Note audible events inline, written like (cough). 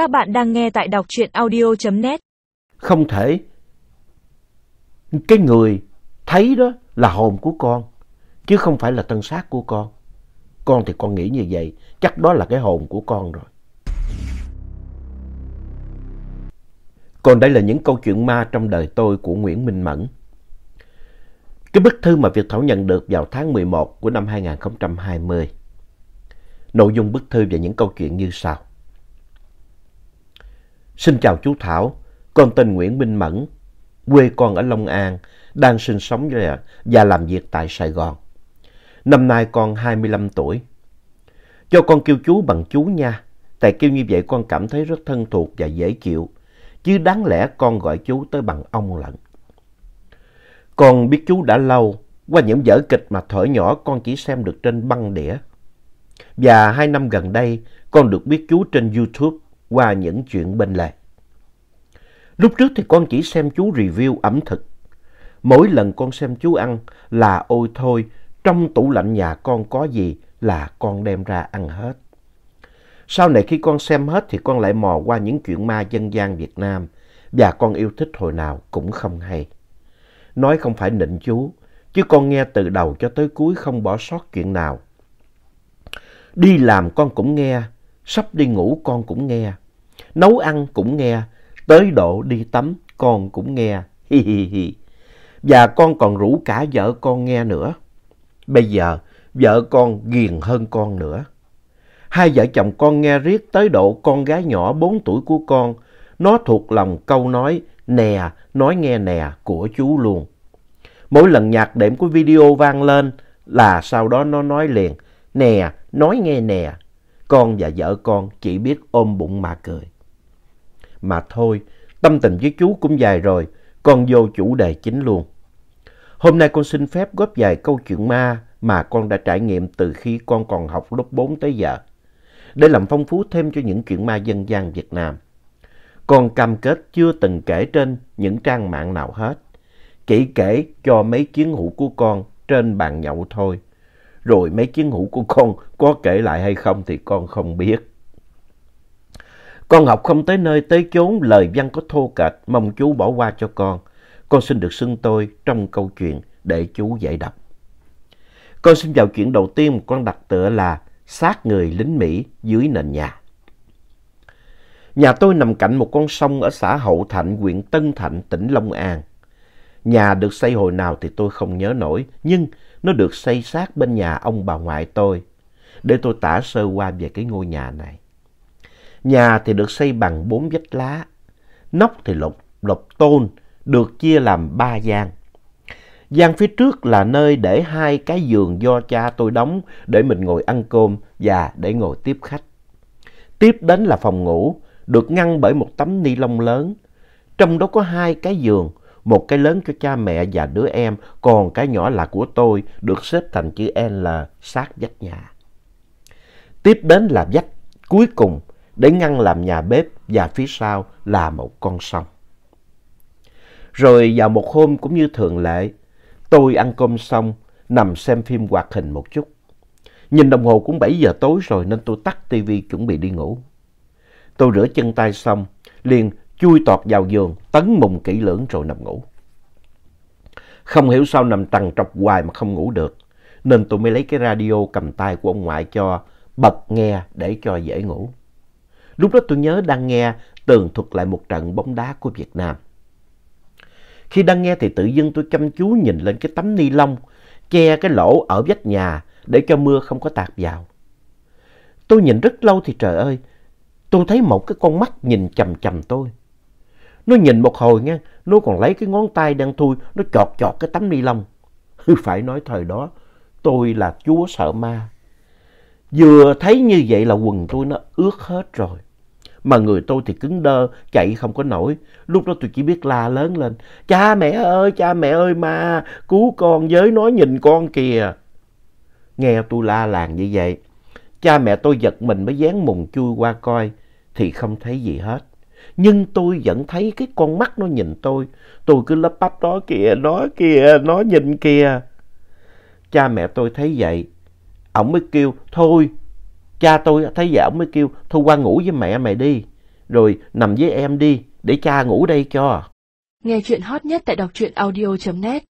Các bạn đang nghe tại đọc truyện audio.net. Không thể. Cái người thấy đó là hồn của con, chứ không phải là tân xác của con. Con thì con nghĩ như vậy, chắc đó là cái hồn của con rồi. Còn đây là những câu chuyện ma trong đời tôi của Nguyễn Minh Mẫn. Cái bức thư mà Việt Thảo nhận được vào tháng 11 của năm 2020. Nội dung bức thư và những câu chuyện như sau. Xin chào chú Thảo, con tên Nguyễn Minh Mẫn, quê con ở Long An, đang sinh sống và làm việc tại Sài Gòn. Năm nay con 25 tuổi. Cho con kêu chú bằng chú nha, tại kêu như vậy con cảm thấy rất thân thuộc và dễ chịu, chứ đáng lẽ con gọi chú tới bằng ông lận. Con biết chú đã lâu, qua những vở kịch mà thở nhỏ con chỉ xem được trên băng đĩa. Và hai năm gần đây, con được biết chú trên YouTube qua những chuyện bên lề. Lúc trước thì con chỉ xem chú review ẩm thực. Mỗi lần con xem chú ăn là ôi thôi, trong tủ lạnh nhà con có gì là con đem ra ăn hết. Sau này khi con xem hết thì con lại mò qua những chuyện ma dân gian Việt Nam và con yêu thích hồi nào cũng không hay. Nói không phải nịnh chú, chứ con nghe từ đầu cho tới cuối không bỏ sót chuyện nào. Đi làm con cũng nghe, sắp đi ngủ con cũng nghe, nấu ăn cũng nghe, tới độ đi tắm con cũng nghe, hi hi hi. Và con còn rủ cả vợ con nghe nữa. Bây giờ vợ con ghiền hơn con nữa. Hai vợ chồng con nghe riết tới độ con gái nhỏ 4 tuổi của con, nó thuộc lòng câu nói nè, nói nghe nè của chú luôn. Mỗi lần nhạc đệm của video vang lên là sau đó nó nói liền, nè, nói nghe nè. Con và vợ con chỉ biết ôm bụng mà cười. Mà thôi, tâm tình với chú cũng dài rồi, con vô chủ đề chính luôn. Hôm nay con xin phép góp vài câu chuyện ma mà con đã trải nghiệm từ khi con còn học lớp 4 tới giờ, để làm phong phú thêm cho những chuyện ma dân gian Việt Nam. Con cam kết chưa từng kể trên những trang mạng nào hết, chỉ kể cho mấy chiến hữu của con trên bàn nhậu thôi. Rồi mấy chiến hữu của con có kể lại hay không thì con không biết. Con học không tới nơi tới chốn, lời văn có thô kệch, mong chú bỏ qua cho con. Con xin được xưng tôi trong câu chuyện để chú dạy đọc. Con xin vào chuyện đầu tiên con đặt tựa là sát người lính Mỹ dưới nền nhà. Nhà tôi nằm cạnh một con sông ở xã Hậu Thạnh, huyện Tân Thạnh, tỉnh Long An. Nhà được xây hồi nào thì tôi không nhớ nổi, nhưng nó được xây sát bên nhà ông bà ngoại tôi. Để tôi tả sơ qua về cái ngôi nhà này. Nhà thì được xây bằng bốn vách lá, nóc thì lục, lục tôn, được chia làm ba gian. Gian phía trước là nơi để hai cái giường do cha tôi đóng để mình ngồi ăn cơm và để ngồi tiếp khách. Tiếp đến là phòng ngủ, được ngăn bởi một tấm ni lông lớn. Trong đó có hai cái giường, một cái lớn cho cha mẹ và đứa em, còn cái nhỏ là của tôi, được xếp thành chữ L sát vách nhà. Tiếp đến là vách cuối cùng để ngăn làm nhà bếp và phía sau là một con sông. Rồi vào một hôm cũng như thường lệ, tôi ăn cơm xong, nằm xem phim hoạt hình một chút. Nhìn đồng hồ cũng 7 giờ tối rồi nên tôi tắt tivi chuẩn bị đi ngủ. Tôi rửa chân tay xong, liền chui tọt vào giường, tấn mùng kỹ lưỡng rồi nằm ngủ. Không hiểu sao nằm trằn trọc hoài mà không ngủ được, nên tôi mới lấy cái radio cầm tay của ông ngoại cho bật nghe để cho dễ ngủ. Lúc đó tôi nhớ đang nghe tường thuật lại một trận bóng đá của Việt Nam. Khi đang nghe thì tự dưng tôi chăm chú nhìn lên cái tấm ni lông che cái lỗ ở vách nhà để cho mưa không có tạt vào. Tôi nhìn rất lâu thì trời ơi, tôi thấy một cái con mắt nhìn chầm chầm tôi. Nó nhìn một hồi nha, nó còn lấy cái ngón tay đang thui, nó chọt chọt cái tấm ni lông. (laughs) Phải nói thời đó, tôi là chúa sợ ma. Vừa thấy như vậy là quần tôi nó ướt hết rồi. Mà người tôi thì cứng đơ, chạy không có nổi. Lúc đó tôi chỉ biết la lớn lên. Cha mẹ ơi, cha mẹ ơi ma, cứu con với nói nhìn con kìa. Nghe tôi la làng như vậy. Cha mẹ tôi giật mình mới dán mùng chui qua coi thì không thấy gì hết. Nhưng tôi vẫn thấy cái con mắt nó nhìn tôi. Tôi cứ lấp bắp đó kìa, nó kìa, nó nhìn kìa. Cha mẹ tôi thấy vậy. Ông mới kêu, thôi, cha tôi thấy vậy ông mới kêu, thôi qua ngủ với mẹ mày đi. rồi nằm với em đi, để cha ngủ đây cho. Nghe chuyện hot nhất tại đọc truyện audio.net